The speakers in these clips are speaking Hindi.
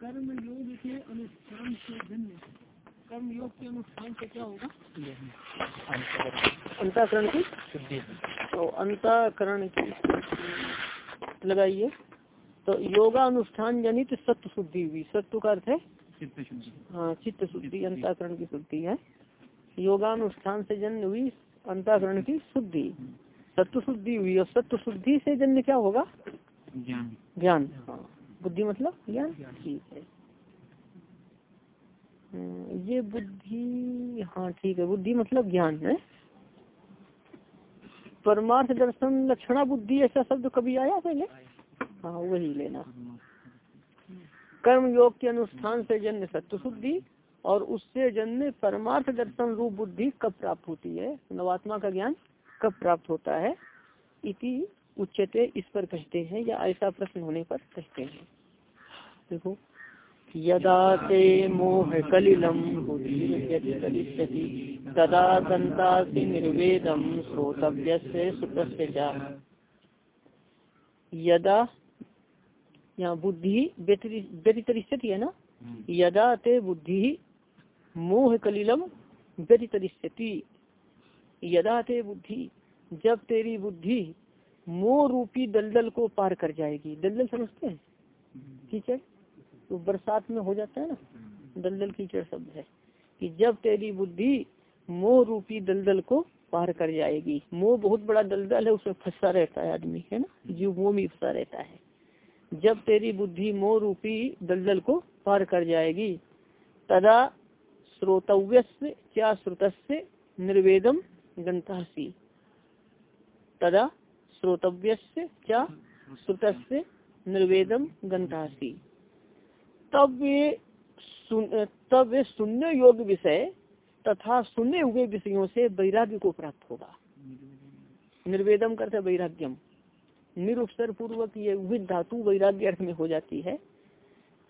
कर्म योग के अनुष्ठान से जन्य कर्म योग के अनुष्ठान से क्या होगा? अंताकरण की तो अंताकरण की लगाइए। तो योगा अनुष्ठान जनित सत्य शुद्धि हुई। सत्व का अर्थ है? हाँ चित्त शुद्धि अंताकरण की शुद्धि है। योगानुष्ठान से जन्म हुई अंताकरण की शुद्धि। सत्व शुद्धि हुई और सत्व शुद्धि से जन्म क्या होगा? ज्ञान। ज्ञान हाँ। बुद्धि मतलब ज्ञान? ठीक है। हम्म, ये बुद्धि हाँ ठीक है बुद्धि मतलब ज्ञान है। परमार्थ दर्शन लक्षणा बुद्धि ऐसा शब्द कभी आया पहले? हाँ वही लेना। कर्म योग के अनुष्ठान से जन्म सत्य शुद्धि और उससे जन्म परमार्थ दर्शन रूप बुद्धि कब प्राप्त होती है? नवात्मा का ज्ञान कब प्राप्त होता है? इति उच्चते इस पर कहते हैं या ऐसा प्रश्न होने पर कहते हैं। देखो यदा ते मोह कलिलम बुद्धि तदा दंतासी निर्वेदम श्रोतव्य से यदा यहाँ बुद्धि व्यतिरिष्यति है ना? यदा ते बुद्धि मोह कलिलम व्यतिरिष्यति यदा ते बुद्धि जब तेरी बुद्धि मोह रूपी दलदल को पार कर जाएगी। दलदल समझते हैं? कीचड़? तो बरसात में हो जाता है ना? दलदल कीचड़ शब्द है कि जब तेरी बुद्धि मोह रूपी दलदल को पार कर जाएगी। मोह बहुत बड़ा दलदल है उसमें फंसा रहता है आदमी है ना? जीव मोह में फंसा रहता है। जब तेरी बुद्धि मोह रूपी दलदल को पार कर जाएगी तदा श्रोतव्य क्या श्रुत निर्वेदम गंतासी तदा श्रोतव्य क्या श्रुत निर्वेदम गंतासी तब वे सुन तब वे सुनने योग्य विषय तथा सुने हुए विषयों से वैराग्य को प्राप्त होगा। निर्वेदम करते वैराग्यम निरुपसर पूर्वक ये विद धातु वैराग्य अर्थ में हो जाती है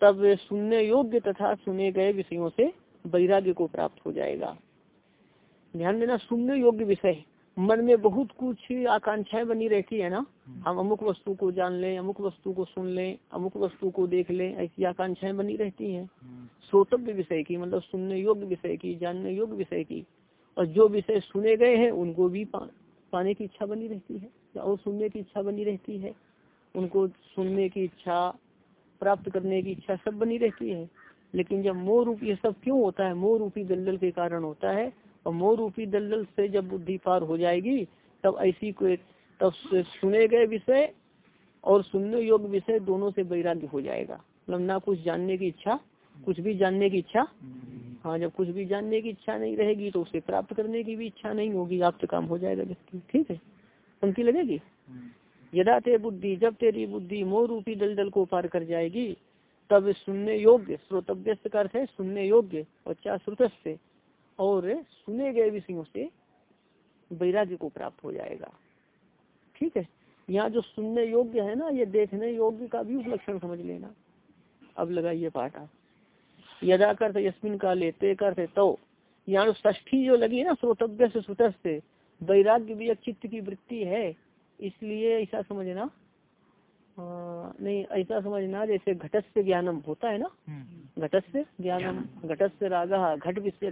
तब सुनने योग्य तथा सुने गए विषयों से वैराग्य को प्राप्त हो जाएगा। ध्यान देना सुनने योग्य विषय मन में बहुत कुछ आकांक्षाएँ बनी रहती है ना। हम अमुक वस्तु को जान लें अमुक वस्तु को सुन लें अमुक वस्तु को देख लें ऐसी आकांक्षाएँ बनी रहती हैं। श्रोतव्य विषय की मतलब सुनने योग्य विषय की जानने योग्य विषय की और जो विषय सुने गए हैं उनको भी पा, पाने की इच्छा बनी रहती है और सुनने की इच्छा बनी रहती है। उनको सुनने की इच्छा प्राप्त करने की इच्छा सब बनी रहती है। लेकिन जब मोह रूप ये सब क्यों होता है? मोह रूपी दलदल के कारण होता है। और मोह रूपी दलदल से जब बुद्धि पार हो जाएगी, तब ऐसी कोई तब सुने गए विषय और सुनने योग्य विषय दोनों से वैराग्य हो जाएगा। मतलब ना कुछ जानने की इच्छा, कुछ भी जानने की इच्छा। हाँ जब कुछ भी जानने की इच्छा नहीं रहेगी तो उसे प्राप्त करने की भी इच्छा नहीं होगी आप तो काम हो जाएगा व्यक्ति ठीक है? पंक्ति लगेगी? यदा ते बुद्धि, जब तेरी बुद्धि मोह रूपी दलदल को पार कर जाएगी, तब सुनने योग्य श्रोतव्य का अर्थ है सुनने योग्य, और क्या श्रुत से और सुने गए विषयों से वैराग्य को प्राप्त हो जाएगा। ठीक है? यहाँ जो सुनने योग्य है ना, ये देखने योग्य का भी उपलक्षण समझ लेना। अब लगाइए पाठ आप। यदा करते यस्मिन का लेते करते तो। यहाँ ष्ठी जो लगी है ना श्रोतव्य से श्रुत से वैराग्य भी चित्त की वृत्ति है। इसलिए ऐसा समझना नहीं ऐसा समझना जैसे घटस से ज्ञानम होता है ना? घटस से ज्ञानम घटस से रागा घट विषय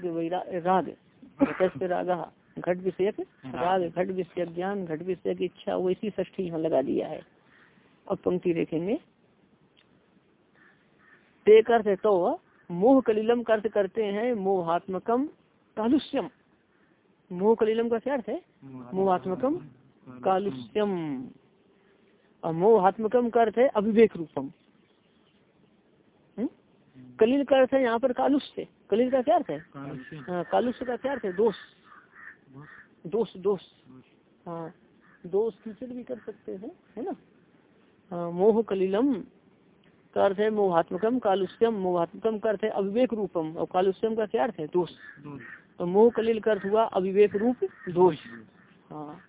राग। घटस से रागा घट विषय राग। घट विषय ज्ञान घट विषय की इच्छा वैसी ष्ठी यहाँ लगा दिया है। अब पंक्ति देखेंगे। ते करते तो मोह कलिलम कर्त करते हैं मोहात्मकम कालुष्यम। मोह कलिलम का क्या अर्थ है? मोहात्मकम कालुष्यम। मोहात्मकम का अर्थ है अविवेक रूपम। कलिल का अर्थ है यहाँ पर कालुष्य। कलिल का क्या अर्थ है? हाँ कालुष्य का क्या अर्थ है? दोष। दोष दोष। हाँ दोष कीचड़ भी कर सकते हैं है ना? हाँ मोह कलिलम का अर्थ है मोहात्मकम कालुष्यम मोहात्मकम का अर्थ है अविवेक रूपम। और कालुष्यम का क्या अर्थ है? दोष। तो मोह कलिल का अर्थ हुआ अविवेक रूप दोष। हाँ।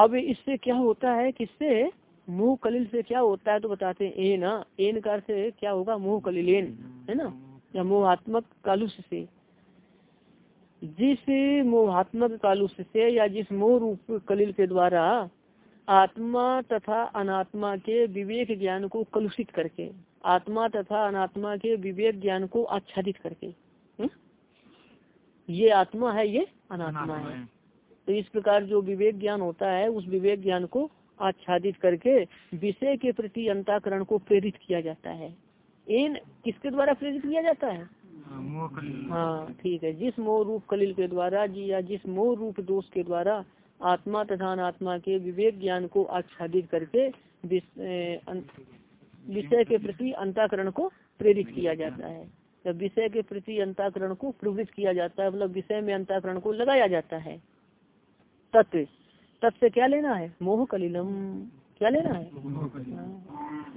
अब इससे क्या होता है किससे मुँह कलिल से क्या होता है तो बताते हैं एन एन का अर्थ क्या होगा, मुँह कलिलेन, है ना? या मोहात्मक कालुष से। जिस मोहात्मक कालुष से या जिस मोह रूप कलिल के द्वारा आत्मा तथा अनात्मा के विवेक ज्ञान को कलुषित करके, आत्मा तथा अनात्मा के विवेक ज्ञान को आच्छादित करके हुँ? ये आत्मा है, ये अनात्मा है। तो इस प्रकार जो विवेक ज्ञान होता है, उस विवेक ज्ञान को आच्छादित करके विषय के प्रति अंताकरण को प्रेरित किया जाता है। इन किसके द्वारा प्रेरित किया जाता है? हाँ ठीक है। जिस मोह रूप कलिल के द्वारा जी या जिस मोह रूप दोष के द्वारा आत्मा तथा अनात्मा के विवेक ज्ञान को आच्छादित करके विषय के प्रति अंताकरण को प्रेरित किया जाता है। विषय के प्रति अंताकरण को प्रवृत्त किया जाता है मतलब विषय में अंताकरण को लगाया जाता है। तत्व तत्व क्या लेना है? मोह कलिलम क्या लेना है।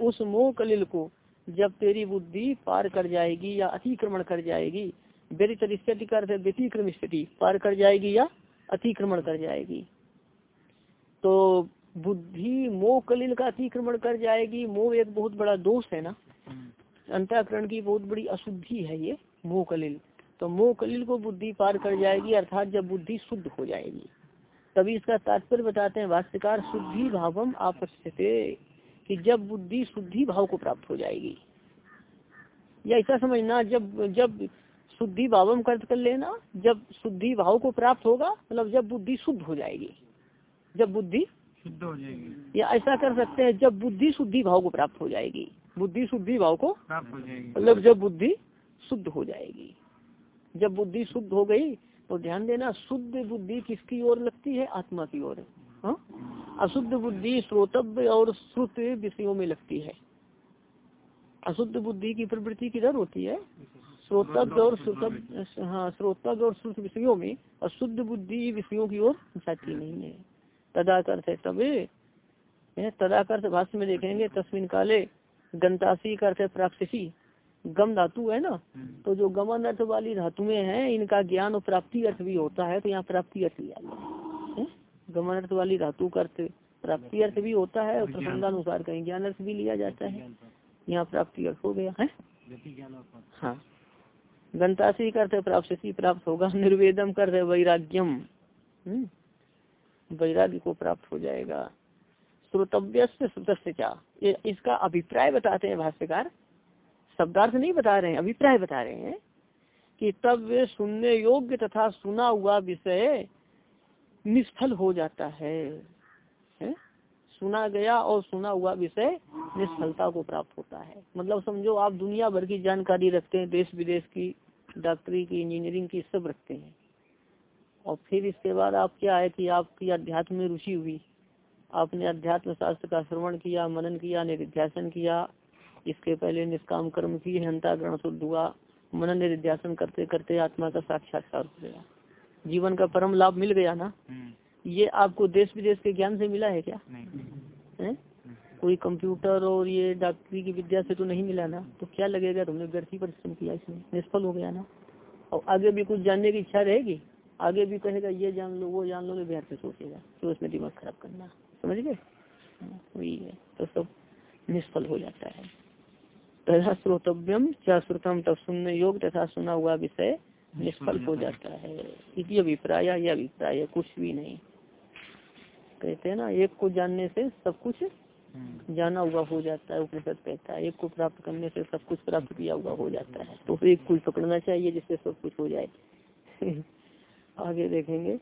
उस मोह कलिल को जब तेरी बुद्धि पार कर जाएगी या अतिक्रमण कर जाएगी व्यतितर स्थिति कर व्यतिक्रम स्थिति पार कर जाएगी या अतिक्रमण कर जाएगी। तो बुद्धि मोह कलिल का अतिक्रमण कर जाएगी मोह एक बहुत बड़ा दोष है ना? अंतःकरण की बहुत बड़ी अशुद्धि है ये मोह कलिल तो मोह कलिल को बुद्धि पार कर जाएगी अर्थात जब बुद्धि शुद्ध हो जाएगी। तभी इसका तात्पर्य बताते हैं भाष्यकार शुद्धि भावम आपस्यते कि जब बुद्धि शुद्धि भाव को प्राप्त हो जाएगी। या ऐसा समझना जब जब शुद्धि भावम कर्त कर लेना जब शुद्धि भाव को प्राप्त होगा मतलब जब बुद्धि शुद्ध हो जाएगी। जब बुद्धि शुद्ध हो जाएगी। या ऐसा कर सकते हैं जब बुद्धि शुद्धि भाव को प्राप्त हो जाएगी। बुद्धि शुद्धि भाव को प्राप्त हो जाएगी। मतलब जब बुद्धि शुद्ध हो जाएगी। जब बुद्धि शुद्ध हो गई तो ध्यान देना, शुद्ध बुद्धि किसकी ओर लगती है? आत्मा की ओर। हाँ? अशुद्ध बुद्धि श्रोतव्य और श्रुत विषयों में लगती है। अशुद्ध बुद्धि की प्रवृत्ति किधर होती है? श्रोतव्य और श्रुतव्य हाँ श्रोतव्य और श्रुत विषयों में अशुद्ध बुद्धि विषयों की ओर जाती नहीं है। तदाकर्थ है तबे। तदाकर्थ भाष्य में देखेंगे, तस्मिन काले गंतासी का अर्थ है प्राक्षसी गम धातु है ना? तो जो गमन अर्थ वाली धातुएँ हैं इनका ज्ञान और प्राप्ति अर्थ भी होता है तो यहाँ प्राप्ति अर्थ लिया गया गमन अर्थ वाली धातु का अर्थ प्राप्ति अर्थ भी होता है और प्रसंगानुसार कहीं ज्ञान अर्थ भी लिया जाता है। यहाँ प्राप्ति अर्थ हो गया है? हाँ। गंतासी का अर्थ प्राप्ति प्राप्त होगा। निर्वेदम कर वैराग्यम। हम्म? वैराग्य को प्राप्त हो जाएगा। श्रोतव्य श्रुतस्या इसका अभिप्राय बताते हैं भाष्यकार। शब्दार्थ नहीं बता रहे हैं अभिप्राय बता रहे हैं कि तब वे सुनने योग्य तथा सुना हुआ विषय निष्फल हो जाता है, है? सुना गया और सुना हुआ विषय निष्फलता को प्राप्त होता है। मतलब समझो आप दुनिया भर की जानकारी रखते हैं देश विदेश की डॉक्टरी की इंजीनियरिंग की सब रखते हैं। और फिर इसके बाद आप क्या है कि आपकी अध्यात्म में रुचि हुई। आपने अध्यात्म शास्त्र का श्रवण किया मनन किया निध्यासन किया इसके पहले निष्काम कर्म किए हंताग्रहण शुद्ध हुआ। मनन निध्यासन करते करते आत्मा का साक्षात्कार हो गया। जीवन का परम लाभ मिल गया ना? हम्म। ये आपको देश विदेश के ज्ञान से मिला है क्या? है? कोई कंप्यूटर और ये डॉक्टरी की विद्या से तो नहीं मिला ना? तो क्या लगेगा तुमने? व्यर्थी परिश्रम किया इसमें निष्फल हो गया ना? और आगे भी कुछ जानने की इच्छा रहेगी? आगे भी कहेगा ये जान लो वो जान लो तो व्यर्थ सोचेगा। तो उसमें दिमाग खराब करना। समझ गए? हाँ, वही है। तो सब निष्फल हो जाता है। तथा श्रोतव्यम क्या श्रुतम तब सुनने योग तथा सुना हुआ विषय निष्फल हो जाता है। इसी अभिप्राय यह अभिप्राय कुछ भी नहीं। कहते हैं ना एक को जानने से सब कुछ हम्म। जाना हुआ हो जाता है उपनिषद कहता है। एक को प्राप्त करने से सब कुछ प्राप्त किया हुआ हो जाता है। तो एक कुछ पकड़ना चाहिए जिससे सब कुछ हो जाए। आगे देखेंगे।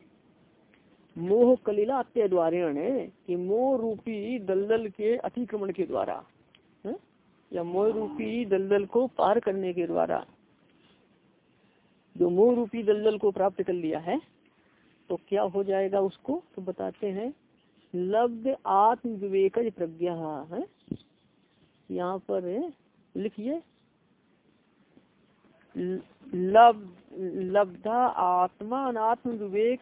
मोह कलीला अत्य द्वारेण है कि मोह रूपी दलदल के अतिक्रमण के द्वारा? या मोह रूपी दलदल को पार करने के द्वारा जो मोह रूपी दलदल को प्राप्त कर लिया है तो क्या हो जाएगा उसको? तो बताते हैं, लब्ध आत्म विवेक प्रज्ञा, है? यहाँ पर लिखिए लब लब्धा आत्मा अनात्म विवेक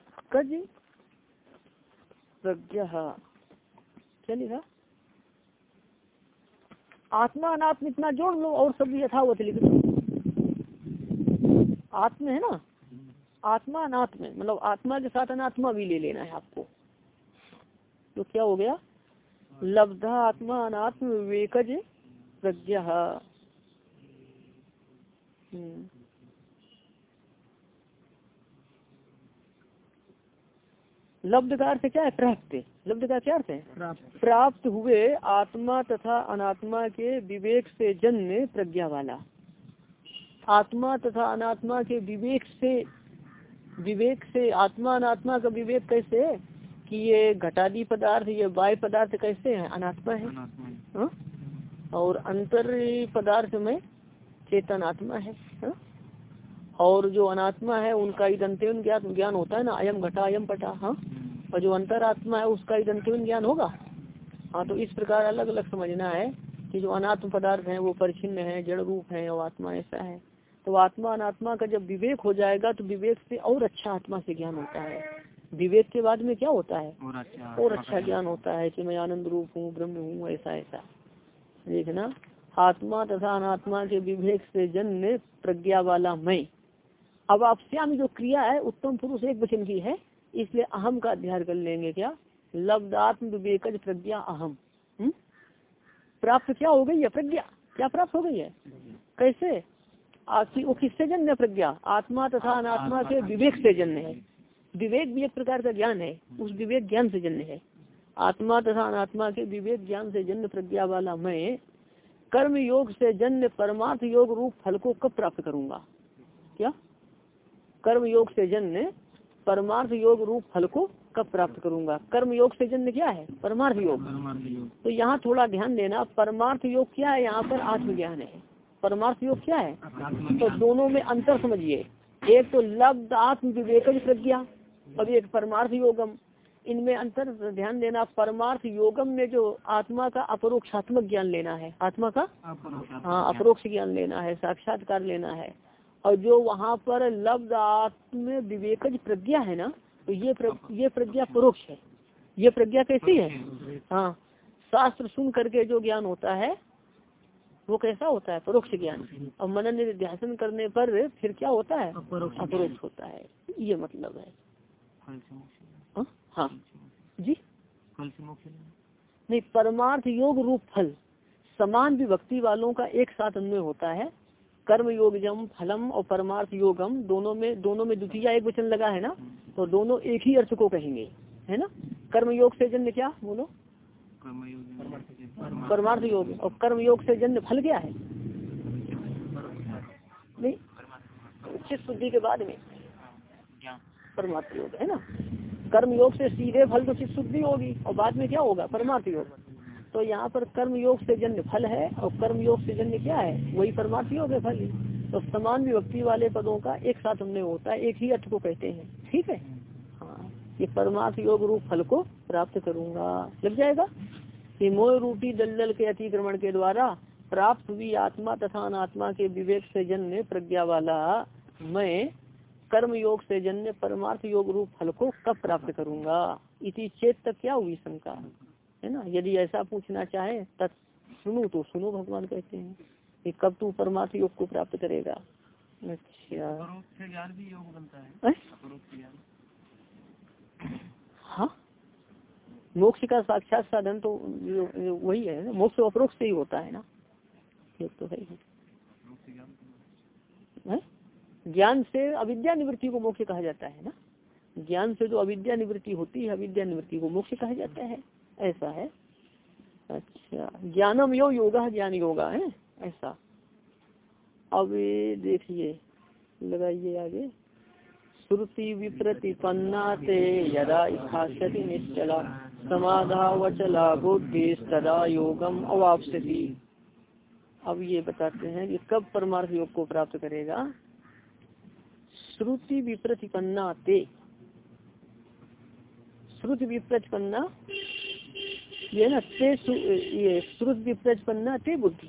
प्रज्ञा। क्या लिखा? आत्मा अनात्म इतना जोड़ लो और सब यथावत लिख दो। आत्म है ना? आत्मा अनात्म मतलब आत्मा के साथ अनात्मा भी ले लेना है आपको। तो क्या हो गया? लब्धा आत्मा अनात्म विवेकज प्रज्ञा। हम्म। लब्ध का अर्थ क्या है? प्राप्त लब्ध का क्या अर्थ है? प्राप्त। हुए आत्मा तथा अनात्मा के विवेक से जन्य प्रज्ञा वाला। आत्मा तथा अनात्मा के विवेक से विवेक से आत्मा अनात्मा का विवेक कैसे है? कि ये घटादी पदार्थ ये बाय पदार्थ कैसे है? अनात्मा है। हा? और अंतर पदार्थ में चेतन आत्मा है। हा? और जो अनात्मा है उनका इदंत्यन ज्ञान ज्ञान होता है ना अयम घटा अयम पटा। हाँ? और जो अंतर आत्मा है उसका इदंत्यन ज्ञान होगा। हाँ तो इस प्रकार अलग अलग समझना है कि जो अनात्म पदार्थ है वो परिचिन्न है जड़ रूप है और आत्मा ऐसा है। तो आत्मा अनात्मा का जब विवेक हो जाएगा तो विवेक से और अच्छा आत्मा से ज्ञान होता है। विवेक के बाद में क्या होता है? और अच्छा, और अच्छा ज्ञान होता है कि मैं आनंद रूप हूँ ब्रह्म हूँ ऐसा ऐसा। देखना आत्मा तथा अनात्मा के विवेक से जन्य प्रज्ञा वाला मैं। अब आप श्याम जो क्रिया है उत्तम पुरुष एक वचन की है इसलिए अहम का अध्ययन कर लेंगे क्या? लब्धात्म विवेक प्रज्ञा अहम। हम्म? प्राप्त क्या हो गई है प्रज्ञा? क्या प्राप्त हो गई है? कैसे? वो किससे जन्य प्रज्ञा? आत्मा तथा अनात्मा के विवेक से जन्य है। विवेक। भी एक प्रकार का ज्ञान है। उस विवेक ज्ञान से जन्य है। आत्मा तथा अनात्मा के विवेक ज्ञान से जन्य प्रज्ञा वाला मैं कर्म योग से जन्य परमार्थ योग रूप फल को कब प्राप्त करूँगा? क्या? कर्म योग से जन्य परमार्थ योग रूप फल को कब प्राप्त करूँगा? कर्म योग से जन्म क्या है? परमार्थ योग। तो यहाँ थोड़ा ध्यान देना परमार्थ योग क्या है? यहाँ पर आत्मज्ञान है। परमार्थ योग क्या है? तो दोनों में अंतर समझिए। एक तो लब्ध आत्म विवेक प्रज्ञा और एक परमार्थ योगम। इनमें अंतर ध्यान देना परमार्थ योगम में जो आत्मा का अपरोक्षात्मक ज्ञान लेना है। आत्मा का? हाँ अपरोक्ष ज्ञान लेना है साक्षात्कार लेना है। और जो वहाँ पर लब्ध आत्म विवेकज प्रज्ञा है ना तो ये प्र, ये प्रज्ञा परोक्ष है। ये प्रज्ञा कैसी है? हाँ। शास्त्र सुन करके जो ज्ञान होता है वो कैसा होता है? परोक्ष ज्ञान। और मनन निध्यासन करने पर फिर क्या होता है? अपरोक्ष होता है। ये मतलब है। हाँ, हाँ। जी? नहीं परमार्थ योग रूप फल समान विभक्ति वालों का एक साथ अन्वय होता है। कर्म योगजम फलम और परमार्थ योगम दोनों में दोनों में द्वितीय एक वचन लगा है ना? तो दोनों एक ही अर्थ को कहेंगे, है ना? कर्म योग से जन्म क्या? बोलो। परमार्थ योग और कर्म योग से जन्म फल क्या है? नहीं? चित्त शुद्धि के बाद में। परमार्थ योग है ना? कर्म योग से सीधे फल तो चित्त शुद्धि होगी, और बाद में क्या होगा? परमार्थ योग तो यहाँ पर कर्म योग से जन्य फल है, और कर्म योग से जन्य क्या है? वही परमार्थ योग है। फल तो समान विभक्ति वाले पदों का एक साथ हमने होता है, एक ही अर्थ को कहते हैं। ठीक है? हाँ ये परमार्थ योग रूप फल को प्राप्त करूँगा। लग जाएगा? कि मोह रूपी दलदल के अतिक्रमण के द्वारा प्राप्त हुई आत्मा तथा अनात्मा के विवेक से जन्य प्रज्ञा वाला मैं कर्म योग से जन्य परमार्थ योग रूप फल को कब प्राप्त करूँगा? इति चेत तक क्या हुई शंका? है ना? यदि ऐसा पूछना चाहे तब सुनो तो सुनो भगवान कहते हैं कि कब तू परमार्थ योग को प्राप्त करेगा? अच्छा। ज्ञान भी योग बनता है। हाँ? मोक्ष का साक्षात साधन तो वही है ना? मोक्ष अपरोक्ष से ही होता है ना? ये तो है। ही? ज्ञान से अविद्या निवृत्ति को मोक्ष कहा जाता है ना? ज्ञान से जो अविद्या निवृत्ति होती है अविद्या निवृत्ति को मोक्ष कहा जाता है। ऐसा है? अच्छा। ज्ञानम यो योगा ज्ञान योगा, है? ऐसा। अब देखिए, लगाइए आगे। श्रुति विप्रतिपन्ना ते यदा इच्छाशति निश्चला। समाधा वचला बुद्धि सदा योगम अवापसती अब ये बताते हैं कि कब परमार्थ योग को प्राप्त करेगा? श्रुति विप्रतिपन्ना ते। श्रुति विप्रतिपन्ना ये ना ते ये श्रुत विप्रतिपन्ना ते बुद्धि।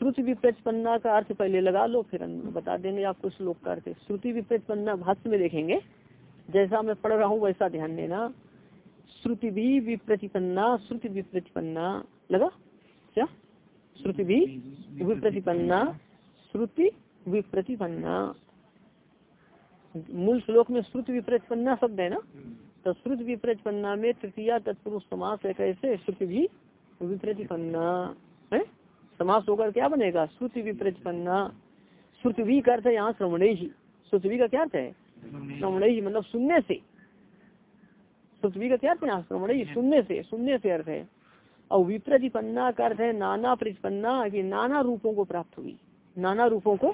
श्रुत विप्रतिपन्ना का अर्थ पहले लगा लो, फिर बता देंगे आपको श्लोक का अर्थ श्रुति विप्रतिपन्ना भाष्य में देखेंगे। जैसा मैं पढ़ रहा हूँ, वैसा ध्यान देना। श्रुति भी विप्रतिपन्ना श्रुति विप्रतिपन्ना लगा? क्या? श्रुति भी विप्रतिपन्ना श्रुति विप्रतिपन्ना मूल श्लोक में श्रुति विप्रतिपन्ना शब्द है ना? तो श्रुत विप्रतिपन्ना में तृतीया तत्पुरुष समास है कैसे? श्रुति भी विप्रतिपन्ना है? समास होकर क्या बनेगा? श्रुति विप्रतिपन्ना श्रुति भी का अर्थ है यहाँ श्रवण। ही श्रुति का क्या अर्थ है? श्रवण। ही मतलब सुनने से। पृथ्वी का क्या अर्थ है यहाँ? श्रवण ही सुनने से। सुनने से अर्थ है। और विप्रतिपन्ना का अर्थ है नाना प्रतिपन्ना की नाना रूपों को प्राप्त हुई। नाना रूपों को?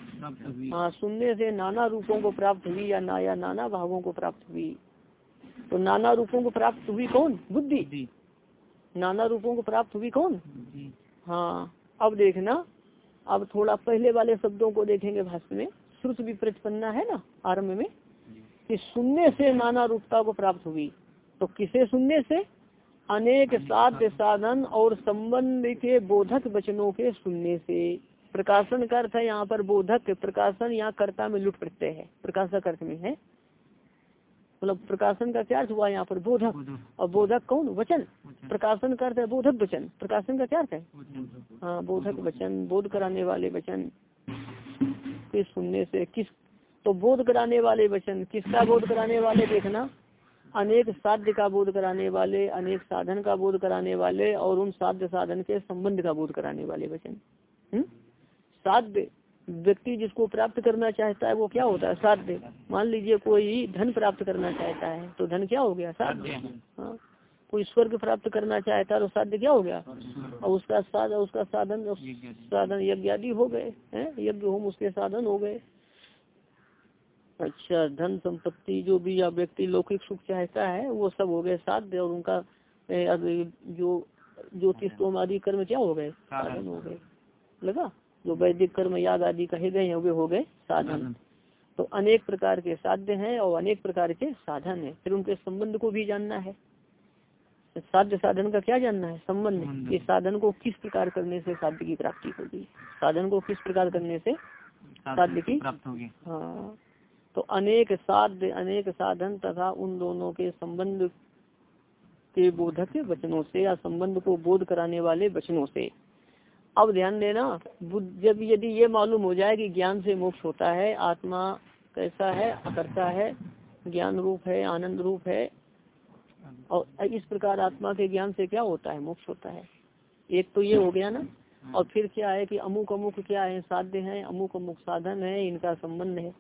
हाँ सुनने से नाना रूपों को प्राप्त हुई या ना या नाना भावों को प्राप्त हुई। तो नाना रूपों को प्राप्त हुई कौन? बुद्धि। नाना रूपों को प्राप्त हुई कौन? हाँ अब देखना अब थोड़ा पहले वाले शब्दों को देखेंगे भाष्य में। श्रुत विप्रतिपन्ना है ना आरंभ में। कि सुनने से नाना रूपता को प्राप्त हुई। तो किसे सुनने से? अनेक साध्य साधन और संबंध के बोधक वचनों के सुनने से। प्रकाशन का अर्थ है यहाँ पर बोधक प्रकाशन यहाँ कर्ता में लुट प्रत्यय है। प्रकाशक अर्थ में है। मतलब प्रकाशन का क्या अर्थ हुआ यहाँ पर? बोधक। और बोधक कौन? वचन। प्रकाशन का अर्थ है बोधक वचन। प्रकाशन का क्या अर्थ है? हाँ बोधक वचन बोध कराने वाले वचन। के सुनने से किस तो बोध कराने वाले वचन किसका बोध कराने वाले देखना? अनेक साध्य का बोध कराने वाले अनेक साधन का बोध कराने वाले और उन साध्य साधन के संबंध का बोध कराने वाले वचन। हम्म? साध्य व्यक्ति जिसको प्राप्त करना चाहता है, वो क्या होता है? साध्य मान लीजिए कोई धन प्राप्त करना चाहता है तो धन क्या हो गया? साध्य हाँ। कोई स्वर्ग प्राप्त करना चाहता है तो साध्य क्या हो गया? और उसका साध, उसका साधन साधन यज्ञ आदि हो गए, हैं? यज्ञ होम उसके साधन हो गए। अच्छा धन संपत्ति जो भी या व्यक्ति लौकिक सुख चाहता है, वो सब हो गए साध्य और उनका जो ज्योतिष आदि कर्म क्या हो गए? साधन हो गए। लगा? जो वैदिक कर्म याद आदि कहे गए हैं वे हो गए साधन। तो अनेक प्रकार के साध्य हैं और अनेक प्रकार के साधन है। फिर उनके संबंध को भी जानना है। साध्य साधन का क्या जानना है? संबंध। इस साधन को किस प्रकार करने से साध्य की प्राप्ति होगी? साधन को किस प्रकार करने से साध्य की प्राप्त होगी। हाँ। तो अनेक साध्य अनेक साधन तथा उन दोनों के संबंध के बोधक वचनों से या संबंध को बोध कराने वाले वचनों से अब ध्यान देना जब यदि ये मालूम हो जाए कि ज्ञान से मोक्ष होता है आत्मा कैसा है अकर्ता है ज्ञान रूप है आनंद रूप है और इस प्रकार आत्मा के ज्ञान से क्या होता है मोक्ष होता है? एक तो ये हो गया ना? और फिर क्या है कि अमुक अमुक क्या है साध्य है अमुक अमुक साधन है इनका संबंध है।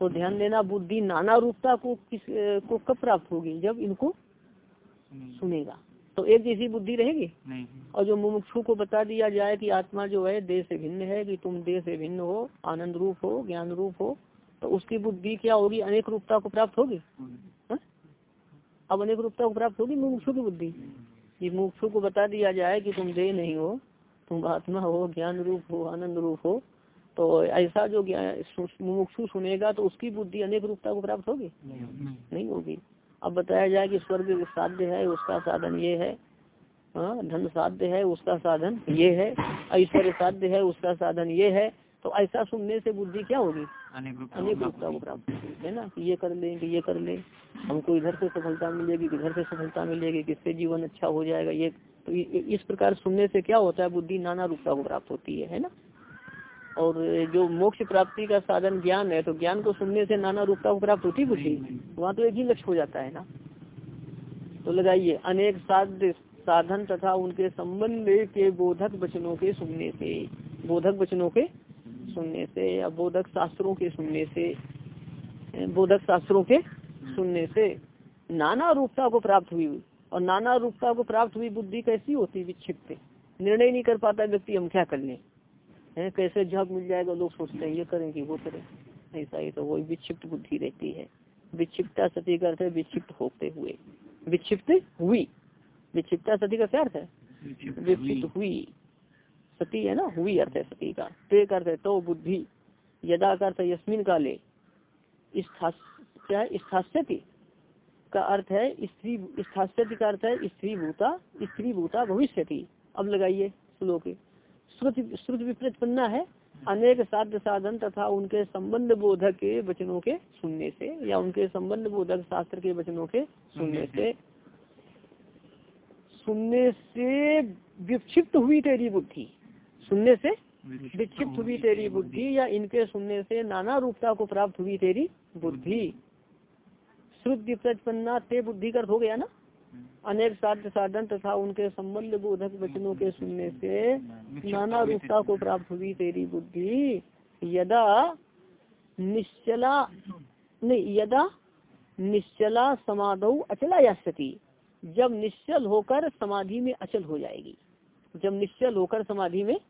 तो ध्यान देना बुद्धि नाना रूपता को किस को कब प्राप्त होगी? जब इनको सुनेगा। तो एक जैसी बुद्धि रहेगी? नहीं और जो मुमुक्षु को बता दिया जाए कि आत्मा जो है देह से भिन्न है कि तुम देह से भिन्न हो आनंद रूप हो ज्ञान रूप हो तो उसकी बुद्धि क्या होगी? अनेक रूपता को प्राप्त होगी? हाँ? अब अनेक रूपता को प्राप्त होगी मुमुक्षु की बुद्धि? कि मुमुक्षु को बता दिया जाए कि तुम देह नहीं हो तुम आत्मा हो ज्ञान रूप हो आनंद रूप हो तो ऐसा जो मुमुक्षु सुनेगा तो उसकी बुद्धि अनेक रूपता को प्राप्त होगी। नहीं होगी। अब बताया जाए कि स्वर्ग साध्य है उसका साधन ये है हाँ धन साध्य है उसका साधन ये है ऐश्वर्य साध्य है उसका साधन ये है। तो ऐसा सुनने से बुद्धि क्या होगी? अनेक रूपता को प्राप्त। है ना? कि ये कर ले कि ये कर ले। हमको इधर से सफलता मिलेगी इधर से सफलता मिलेगी किससे जीवन अच्छा हो जाएगा ये तो इस प्रकार सुनने से क्या होता है? बुद्धि नाना रूपता को प्राप्त होती है है ना? और जो मोक्ष प्राप्ति का साधन ज्ञान है तो ज्ञान को सुनने से नाना रूपता को प्राप्त होती बुद्धि? वहाँ तो एक ही लक्ष्य हो जाता है ना? तो लगाइए अनेक साध्य साधन तथा उनके संबंध के बोधक वचनों के सुनने से, बोधक वचनों के सुनने से या बोधक शास्त्रों के सुनने से, बोधक शास्त्रों के सुनने से नाना रूपता को प्राप्त हुई और नाना रूपता को प्राप्त हुई बुद्धि कैसी होती विक्षिप्त? निर्णय नहीं कर पाता व्यक्ति, हम क्या कर लें? कैसे जब मिल जाएगा? लोग सोचते हैं, ये करें कि वो करें। ऐसा ही तो वही विक्षिप्त बुद्धि रहती है। विक्षिप्ता सती करते विक्षिप्त होते हुए। विक्षिप्त हुई। विक्षिप्ता सती का क्या अर्थ है? विक्षिप्त हुई। सती है ना? हुई अर्थ है सती का। ते अर्थ है तो बुद्धि। यदा का अर्थ यस्मिन काले। क्या स्थास्यति का अर्थ है स्त्री स्थास्यति का अर्थ है स्त्री भूता स्त्री भूता भविष्य अब लगाइए श्लोक। श्रुति श्रुति विपरीतपन्ना है। अनेक साध्य साधन तथा उनके संबंध बोधक के वचनों के सुनने से या उनके संबंध बोधक शास्त्र के वचनों के सुनने से। सुनने से विक्षिप्त हुई तेरी बुद्धि। सुनने से विक्षिप्त हुई तेरी बुद्धि। या इनके सुनने से नाना रूपता को प्राप्त हुई तेरी बुद्धि। श्रुति प्रतिपन्ना ते बुद्धि कर हो गया ना? अनेक साध्य साधन तथा उनके संबंध बोधक वचनों के सुनने से नाना रूपता को प्राप्त हुई तेरी बुद्धि। यदा निश्चला नहीं यदा निश्चला समाधौ अचला या सती जब निश्चल होकर समाधि में अचल हो जाएगी। जब निश्चल होकर समाधि में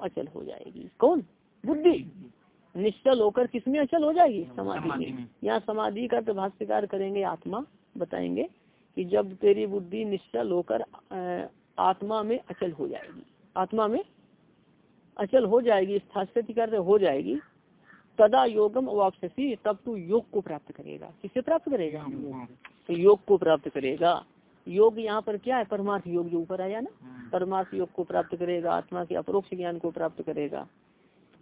अचल हो जाएगी। कौन? बुद्धि। निश्चल होकर किसमें अचल हो जाएगी? समाधि में। यहाँ समाधि का तो भाष्यकार करेंगे आत्मा बताएँगे कि जब तेरी बुद्धि निश्चल होकर आत्मा में अचल हो जाएगी। आत्मा में अचल हो जाएगी कर हो जाएगी। तदा योगम वापसी तब तू योग को प्राप्त करेगा। किसे प्राप्त करेगा? तो योग को प्राप्त करेगा। योग यहाँ पर क्या है? परमार्थ योग जो ऊपर आया ना परमार्थ योग को प्राप्त करेगा आत्मा के अपरोक्ष ज्ञान को प्राप्त करेगा।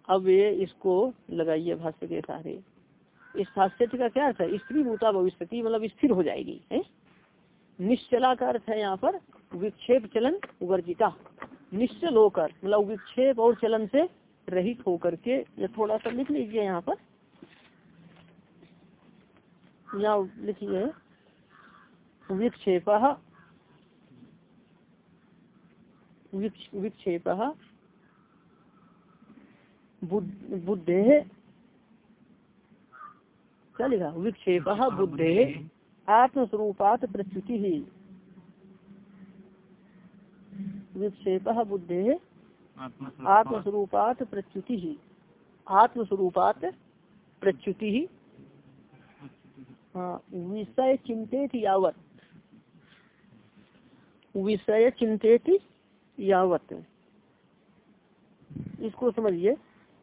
अब ये इसको लगाइए भाष्य के सारे इस भाष्य का क्या अर्थ है? स्त्री भूता भविष्य मतलब स्थिर हो जाएगी है? निश्चला का अर्थ है यहाँ पर विक्षेप चलन वर्जिता निश्चल होकर मतलब विक्षेप और चलन से रहित होकर के ये थोड़ा सा लिख लीजिए यहाँ पर। यहाँ लिखिए विक्षेप विक्षेप बुद्धे क्या लिखा? विक्षेप बुद्धे आत्मस्वरूपात प्रच्युति। ही विक्षेप बुद्धे आत्मस्वरूपात। प्रच्युति। ही आत्मस्वरूपात प्रच्युति। ही हाँ विषय चिंतित यावत। विषय चिंतित यावत। इसको समझिए।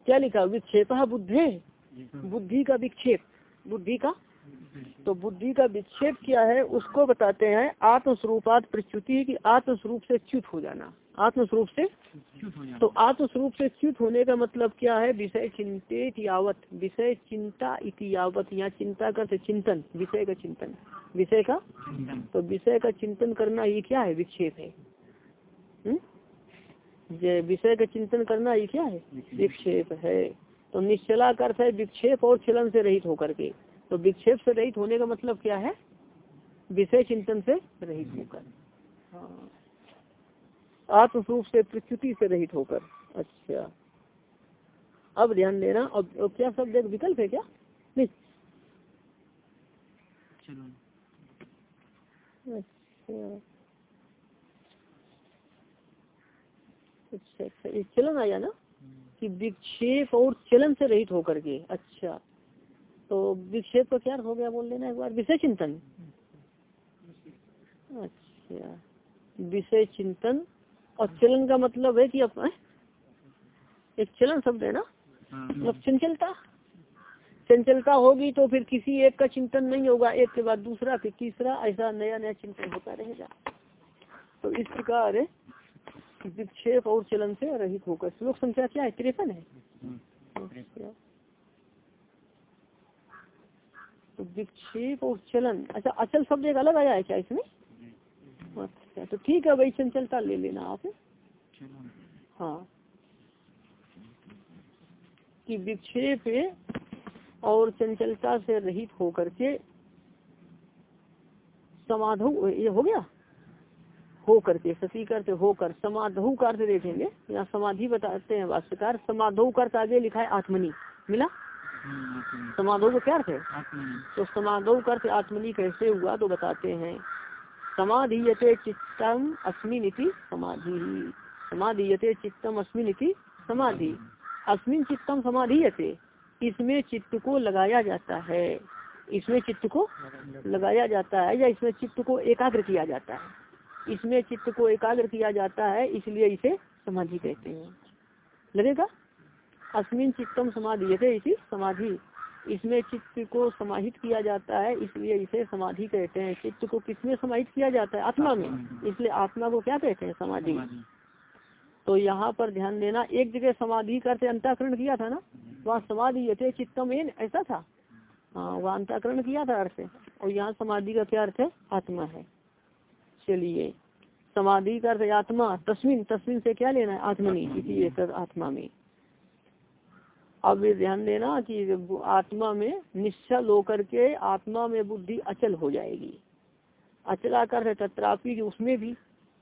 क्या लिखा? विक्षेप बुद्धि। बुद्धि का विक्षेप। बुद्धि का? तो बुद्धि का विक्षेप क्या है, उसको बताते हैं आत्मस्वरूपात प्रच्युति की आत्मस्वरूप से च्युत हो जाना। आत्मस्वरूप से तो आत्मस्वरूप से च्युत होने का मतलब क्या है? विषय चिंतित यावत। विषय चिंता इति यावत। यहाँ चिंता कर चिंतन। विषय का चिंतन। विषय का? तो विषय का चिंतन करना ये क्या है? विक्षेप है। हम्म? विषय का चिंतन करना ये क्या है? विक्षेप है। तो निश्चला का अर्थ है विक्षेप और चलन से रहित होकर के। तो विक्षेप से रहित होने का मतलब क्या है? विषय चिंतन से रहित होकर। हाँ। आत्मस्वरूप से प्रकृति से रहित होकर। अच्छा। अब ध्यान देना अब, अब क्या शब्द एक विकल्प है क्या? नहीं। अच्छा। अच्छा अच्छा। ये चलन आया ना? कि विक्षेप और चलन से रहित होकर के। अच्छा। तो विक्षेप का क्या हो गया बोल देना एक बार? विषय चिंतन। अच्छा। विषय चिंतन और चलन का मतलब है कि अपना एक चलन शब्द है ना? हाँ। मतलब चंचलता। चंचलता होगी तो फिर किसी एक का चिंतन नहीं होगा एक के बाद दूसरा फिर तीसरा ऐसा नया नया चिंतन होता रहेगा। तो इस प्रकार विक्षेप और चलन से रहित होकर। श्लोक संख्या क्या है? तिरपन है। अच्छा। तो विक्षेप और चलन। अच्छा अचल शब्द एक अलग आया है क्या इसमें? अच्छा तो ठीक है भाई चंचलता ले लेना आप। हाँ। कि विक्षेप और चंचलता से रहित होकर के समाधु ये हो गया? हो करके सती करते होकर समाधु का अर्थ देखेंगे। यहाँ समाधि बताते हैं वास्तुकार समाधु का अर्थ आगे लिखा है आत्मनी। मिला? समाधो का क्या अर्थ है? तो समाधो का आत्मनी कैसे हुआ तो बताते हैं। समाधीयते चित्तम अस्मिन इति समाधि। समाधीयते चित्तम अस्मिन इति समाधि। अस्मिन चित्तम समाधीयते। इसमें चित्त को लगाया जाता है। इसमें चित्त को लगाया जाता है या इसमें चित्त को एकाग्र किया जाता है। इसमें चित्त को एकाग्र किया जाता है, इसलिए इसे समाधि कहते हैं। लगेगा? अस्मिन चित्तम समाधि इसी समाधि। इसमें चित्त को समाहित किया जाता है इसलिए इसे समाधि कहते हैं। चित्त को किसमें समाहित किया जाता है? आत्मा में। इसलिए आत्मा को क्या कहते हैं? समाधि। तो यहाँ पर ध्यान देना एक जगह समाधि करते अंताकरण किया था ना? वहाँ समाधि ये थे चित्तम ऐसा था? हाँ वहाँ अंताकरण किया था अर्थ। और यहाँ समाधि का क्या अर्थ है? आत्मा है। चलिए समाधि का अर्थ आत्मा। तस्मिन तस्मिन से क्या लेना है? आत्मनी इसी आत्मा में। अब ये ध्यान देना कि आत्मा में निश्चल होकर के आत्मा में बुद्धि अचल हो जाएगी। अचलाकर है तत्रापि उसमें भी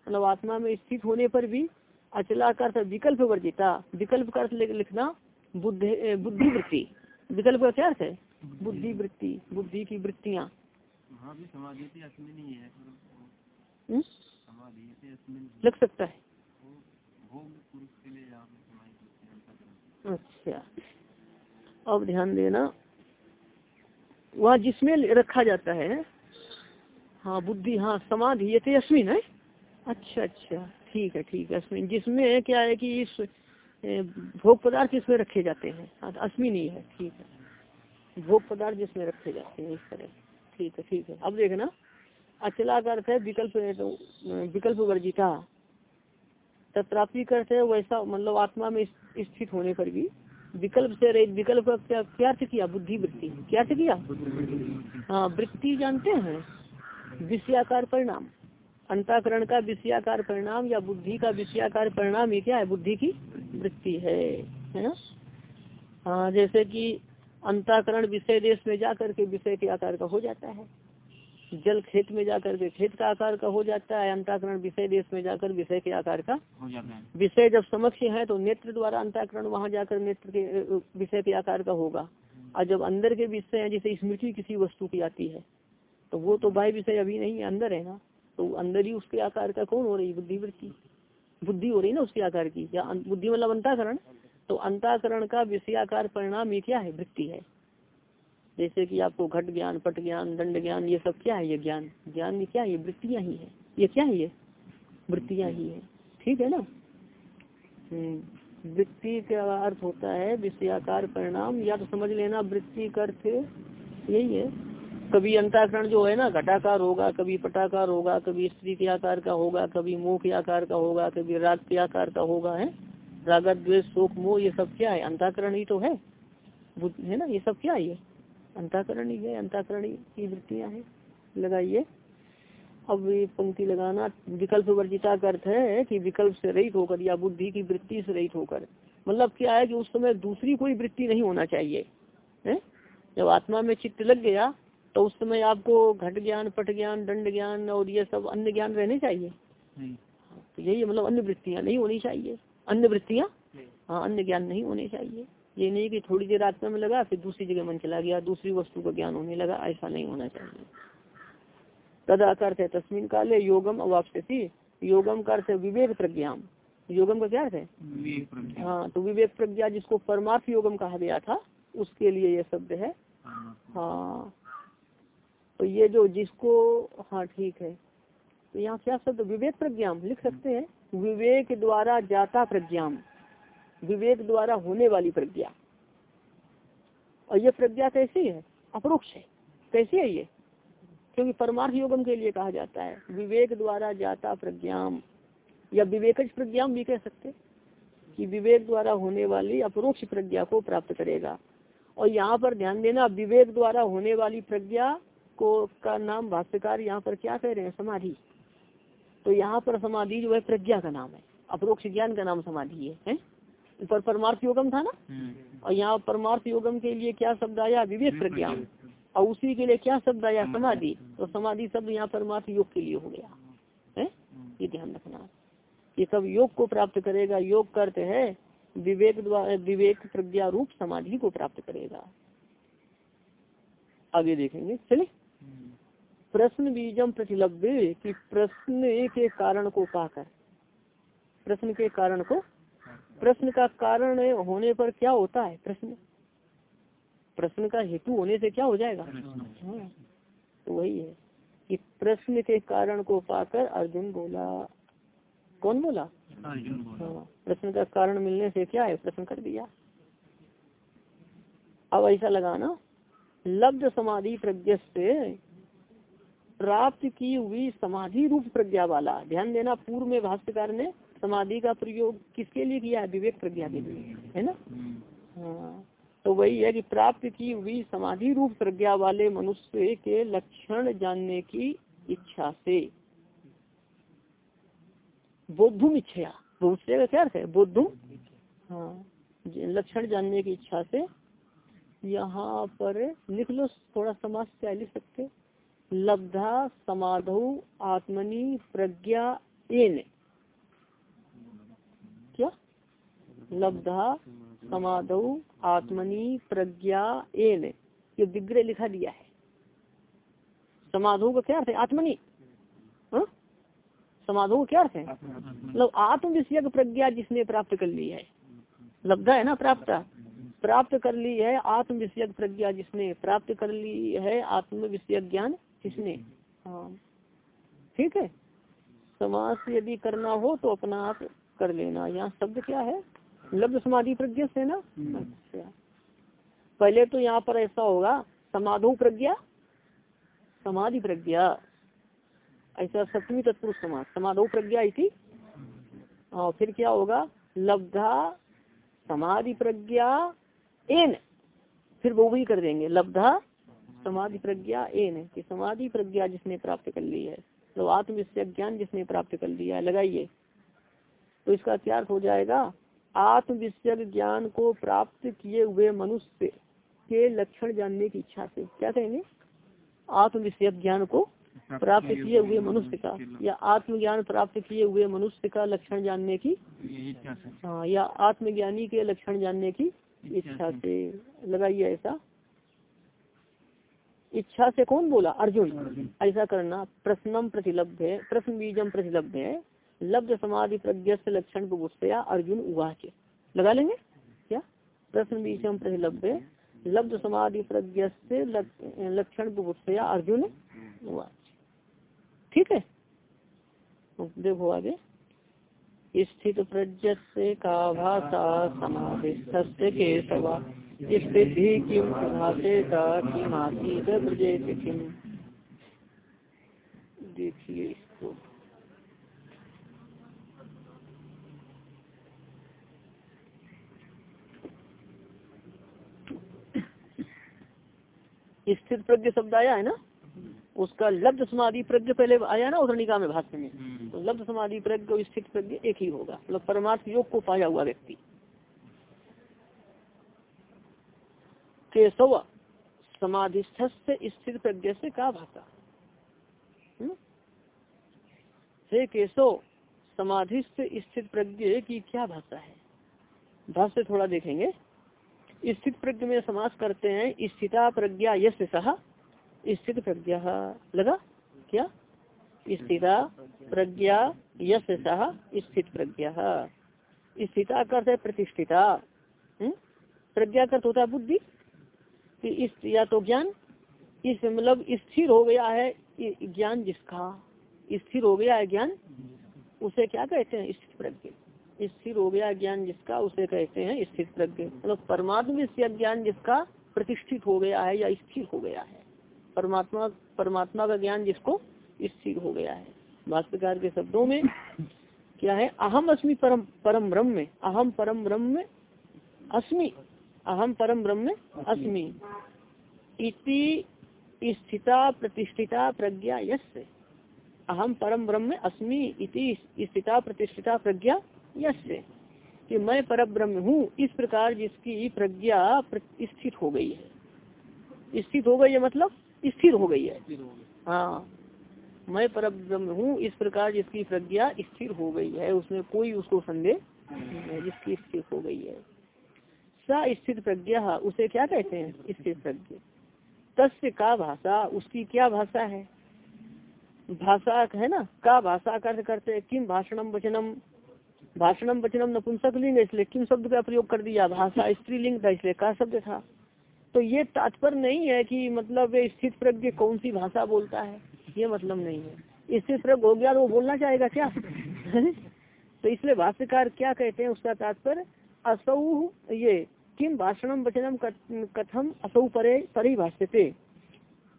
मतलब आत्मा में स्थित होने पर भी अचलाकर विकल्प वर्जिता। विकल्प का अर्थ लिखना बुद्धि बुद्धिवृत्ति। विकल्प का क्या अर्थ है? बुद्धि। वृत्ति बुद्धि की वृत्तियाँ। थी है। हम्म? समाधि थी असली लग सकता है। अच्छा। अब ध्यान देना। वहाँ जिसमें रखा जाता है हाँ बुद्धि हाँ समाधि ये तो अश्विन है। अच्छा अच्छा ठीक है ठीक है अश्विन जिसमें क्या है कि इस भोग पदार्थ इसमें रखे जाते हैं। हाँ तो अश्विन ही है ठीक है। भोग पदार्थ जिसमें रखे जाते हैं इस तरह। ठीक है ठीक है। अब देखना अचला का अर्थ है विकल्प तो, विकल्प वर्जिता। तत्प्राप्ति करते है वैसा मतलब आत्मा में स्थित होने पर भी। विकल्प से रहित विकल्प का क्या क्या अर्थ किया? बुद्धि वृत्ति क्या अर्थ किया? हाँ वृत्ति जानते हैं। विषयाकार परिणाम। अंताकरण का विषयाकार परिणाम या बुद्धि का विषयाकार परिणाम, ये क्या है? बुद्धि की वृत्ति है है ना? हाँ जैसे कि अंताकरण विषय देश में जा करके विषय के आकार का हो जाता है। जल खेत में जाकर के खेत का आकार का हो जाता है अंताकरण विषय देश में जाकर विषय के आकार का हो जाता है। विषय जब समक्ष है तो नेत्र द्वारा अंताकरण वहाँ जाकर नेत्र के विषय के आकार का होगा। और जब अंदर के विषय है जैसे स्मृति किसी वस्तु की आती है तो वो तो बाह्य विषय अभी नहीं है अंदर है ना? तो अंदर ही उसके आकार का कौन हो रही बुद्धि वृत्ति बुद्धि हो रही ना उसके आकार की? या अं- बुद्धि मतलब अंताकरण? तो अंताकरण का विषयाकार परिणाम ये क्या है? वृत्ति है। जैसे कि आपको घट ज्ञान पट ज्ञान दंड ज्ञान ये सब क्या है ये ज्ञान? ज्ञान क्या है? ये वृत्तियाँ ही है। ये क्या है ये? वृत्तियाँ ही है। ठीक है ना? हम्म, वृत्ति का अर्थ होता है विषयाकार परिणाम या तो समझ लेना वृत्ति का अर्थ यही है। कभी अंताकरण जो है ना घटाकार होगा कभी पटाकार होगा कभी स्त्री के आकार का होगा कभी मोह के आकार का होगा कभी राग के आकार का होगा है? रागत द्वेष शोक मोह ये सब क्या है? अंताकरण ही तो है। है ना? ये सब क्या है अंताकरण ही है अंताकरण की वृत्तियाँ हैं। लगाइए। अब ये पंक्ति लगाना विकल्प वर्जिता का अर्थ है कि विकल्प से रहित होकर या बुद्धि की वृत्ति से रहित होकर। मतलब क्या है कि उस समय दूसरी कोई वृत्ति नहीं होना चाहिए है? जब आत्मा में चित्त लग गया तो उस समय आपको घट ज्ञान पट ज्ञान दंड ज्ञान और ये सब अन्य ज्ञान रहने चाहिए। नहीं। तो यही मतलब अन्य वृत्तियाँ नहीं होनी चाहिए। अन्य वृत्तियाँ? हाँ अन्य ज्ञान नहीं होने चाहिए। ये नहीं कि थोड़ी देर आत्मा में लगा फिर दूसरी जगह मन चला गया दूसरी वस्तु का ज्ञान होने लगा ऐसा नहीं होना चाहिए। तदा अर्थ है तस्मिन काले योगम अवापसी योगम का अर्थ है विवेक प्रज्ञाम। योगम का क्या अर्थ है? प्रज्ञा। हाँ तो विवेक प्रज्ञा जिसको परमार्थ योगम कहा गया था उसके लिए ये शब्द है। हाँ। तो ये जो जिसको हाँ ठीक है। तो यहाँ क्या शब्द? विवेक प्रज्ञाम लिख सकते हैं। विवेक द्वारा जाता प्रज्ञाम। विवेक द्वारा होने वाली प्रज्ञा। और ये प्रज्ञा कैसी है? अपरोक्ष है। कैसी है ये? क्योंकि परमार्थ योगम के लिए कहा जाता है विवेक द्वारा जाता प्रज्ञाम। या विवेकज प्रज्ञाम भी कह सकते कि विवेक द्वारा होने वाली अपरोक्ष प्रज्ञा को प्राप्त करेगा। और यहाँ पर ध्यान देना विवेक द्वारा होने वाली प्रज्ञा को का नाम भाष्यकार यहाँ पर क्या कह रहे हैं? समाधि। तो यहाँ पर समाधि जो है प्रज्ञा का नाम है। अपरोक्ष ज्ञान का नाम समाधि है, है? पर परमार्थ योगम था ना? और यहाँ परमार्थ योगम के लिए क्या शब्द आया? विवेक प्रज्ञा। और उसी के लिए क्या शब्द आया? समाधि। तो समाधि शब्द यहाँ परमार्थ योग के लिए हो गया। है? ये ध्यान रखना। ये सब योग को प्राप्त करेगा योग करते है विवेक द्वारा विवेक प्रज्ञा रूप समाधि को प्राप्त करेगा। आगे देखेंगे। चले प्रश्न बीजम प्रतिलब्ध कि प्रश्न के कारण को पाकर प्रश्न के कारण को प्रश्न का कारण होने पर क्या होता है प्रश्न? प्रश्न का हेतु होने से क्या हो जाएगा? हाँ तो वही है कि प्रश्न के कारण को पाकर अर्जुन बोला। कौन बोला? हाँ प्रश्न का कारण मिलने से क्या है? प्रश्न कर दिया। अब ऐसा लगाना लब्ध समाधि प्रज्ञ से प्राप्त की हुई समाधि रूप प्रज्ञा वाला। ध्यान देना पूर्व में भाष्यकार ने समाधि का प्रयोग किसके लिए किया? है विवेक प्रज्ञा के लिए है ना? हाँ। तो वही है कि प्राप्त की हुई समाधि रूप प्रज्ञा वाले मनुष्य के लक्षण जानने की इच्छा से। बोधुम इच्छा बोधसे का क्या अर्थ है? बोधुम हाँ। लक्षण जानने की इच्छा से। यहाँ पर लिख लो थोड़ा समाज से लिख सकते लब्धा समाधो आत्मनि प्रज्ञा एन क्या लब्धा, समाधौ, आत्मनि, प्रज्ञा, एन। ये विग्रह लिखा दिया है। समाधो का क्या अर्थ है? आत्मनि। हाँ? समाधो का क्या अर्थ है? मतलब आत्म विषय प्रज्ञा जिसने प्राप्त कर ली है। लब्धा है ना प्राप्त? प्राप्त कर ली है आत्म विषय प्रज्ञा जिसने प्राप्त कर ली है, आत्म विषय ज्ञान किसने? हाँ। ठीक है? समास यदि करना हो तो अपना आप कर लेना। यहाँ शब्द क्या है? लब्ध समाधि प्रज्ञा से ना? अच्छा। पहले तो यहाँ पर ऐसा होगा समाधो प्रज्ञा समाधि प्रज्ञा। ऐसा सप्तमी तत्पुरुष समाज समाधो प्रज्ञा इसी और फिर क्या होगा? लब्धा समाधि प्रज्ञा एन। फिर वो भी कर देंगे लब्धा समाधि प्रज्ञा एन। कि समाधि प्रज्ञा जिसने प्राप्त कर ली है तो आत्मविषय ज्ञान जिसने प्राप्त कर लिया है लगाइए। तो इसका क्या अर्थ हो जाएगा? आत्मविषय ज्ञान को प्राप्त किए हुए मनुष्य के लक्षण जानने की इच्छा से। क्या कहेंगे? आत्मविषय ज्ञान को प्राप्त किए हुए मनुष्य का या आत्मज्ञान प्राप्त किए हुए मनुष्य का लक्षण जानने की हाँ या आत्मज्ञानी के लक्षण जानने की इच्छा से। लगाइए ऐसा। इच्छा से कौन बोला? अर्जुन। ऐसा करना प्रश्नम प्रतिलब्ध है प्रश्न बीजम प्रतिलब्ध। है लब्ध समाधि प्रज्ञ लक्षण को गुस्सया अर्जुन उवाच लगा लेंगे? क्या? प्रश्न बीजम प्रतिलब्ध है। लब्ध समाधि प्रज्ञ से लक्षण को गुस्सया अर्जुन उवाच ठीक है? देखो आगे। स्थित प्रज्ञ से का भाषा समाधि के सवा स्थिति किम भाषेता किम आसीत किम? देखिए इसको। स्थित प्रज्ञ शब्द आया है ना? उसका लब्ध समाधि प्रज्ञ पहले आया ना उदरनिका में भाष्य में। तो लब्ध समाधि प्रज्ञ और स्थित प्रज्ञ एक ही होगा। मतलब परमार्थ योग को पाया हुआ व्यक्ति। केशव समाधिस्थ से स्थित प्रज्ञ से क्या भाषा। हे केशव समाधिस्थ स्थित प्रज्ञ की क्या भाषा है? भाष्य थोड़ा देखेंगे। स्थित प्रज्ञ में समास करते हैं, स्थिता प्रज्ञा यश सह, स्थित प्रज्ञा, लगा? क्या? स्थिता प्रज्ञा यश सह, स्थित प्रज्ञा। स्थिता करते प्रतिष्ठिता। प्रज्ञा कर होता बुद्धि। कि इस या तो ज्ञान, इस मतलब स्थिर हो गया है ज्ञान जिसका, स्थिर हो गया है ज्ञान, उसे क्या कहते हैं? स्थित प्रज्ञ। स्थिर हो गया ज्ञान जिसका, उसे कहते हैं स्थित प्रज्ञ। मतलब परमात्मा से ज्ञान जिसका प्रतिष्ठित हो गया है या स्थिर हो गया है। परमात्मा परमात्मा का ज्ञान जिसको स्थिर हो गया है। भाष्यकार के शब्दों में क्या है? अहम अस्मि परम परम ब्रह्म, अहम परम ब्रह्म अस्मि, अहम परम ब्रह्म अस्मि। इति स्थिता प्रतिष्ठिता प्रज्ञा यश अहम परम ब्रह्म अस्मि इति स्थिता प्रतिष्ठिता प्रज्ञा यश कि मैं पर ब्रह्म हूँ इस प्रकार जिसकी प्रज्ञा स्थित हो गई है। स्थित हो गई है मतलब स्थिर हो गई है। हाँ मैं पर ब्रह्म हूँ इस प्रकार जिसकी प्रज्ञा स्थिर हो गई है उसमें कोई उसको संदेह नहीं जिसकी स्थिर हो गई है। सा स्थित प्रज्ञा उसे क्या कहते हैं? स्थित प्रज्ञा। तस्य का भाषा उसकी क्या भाषा है? भाषा है ना? का भाषा कर करते किम भाषणम वचनम भाषणम वचनम नपुंसक लिंग इसलिए किम शब्द का प्रयोग कर दिया? भाषा स्त्रीलिंग था इसलिए का शब्द था? तो ये तात्पर्य नहीं है कि मतलब स्थित प्रज्ञ कौन सी भाषा बोलता है? ये मतलब नहीं है। स्थित प्रज्ञ हो गया तो वो बोलना चाहेगा क्या? तो इसलिए भाष्यकार क्या कहते हैं उसका तात्पर्य? असौ ये किम भाषणम वचनम कथम असौ परे परिभाष्यते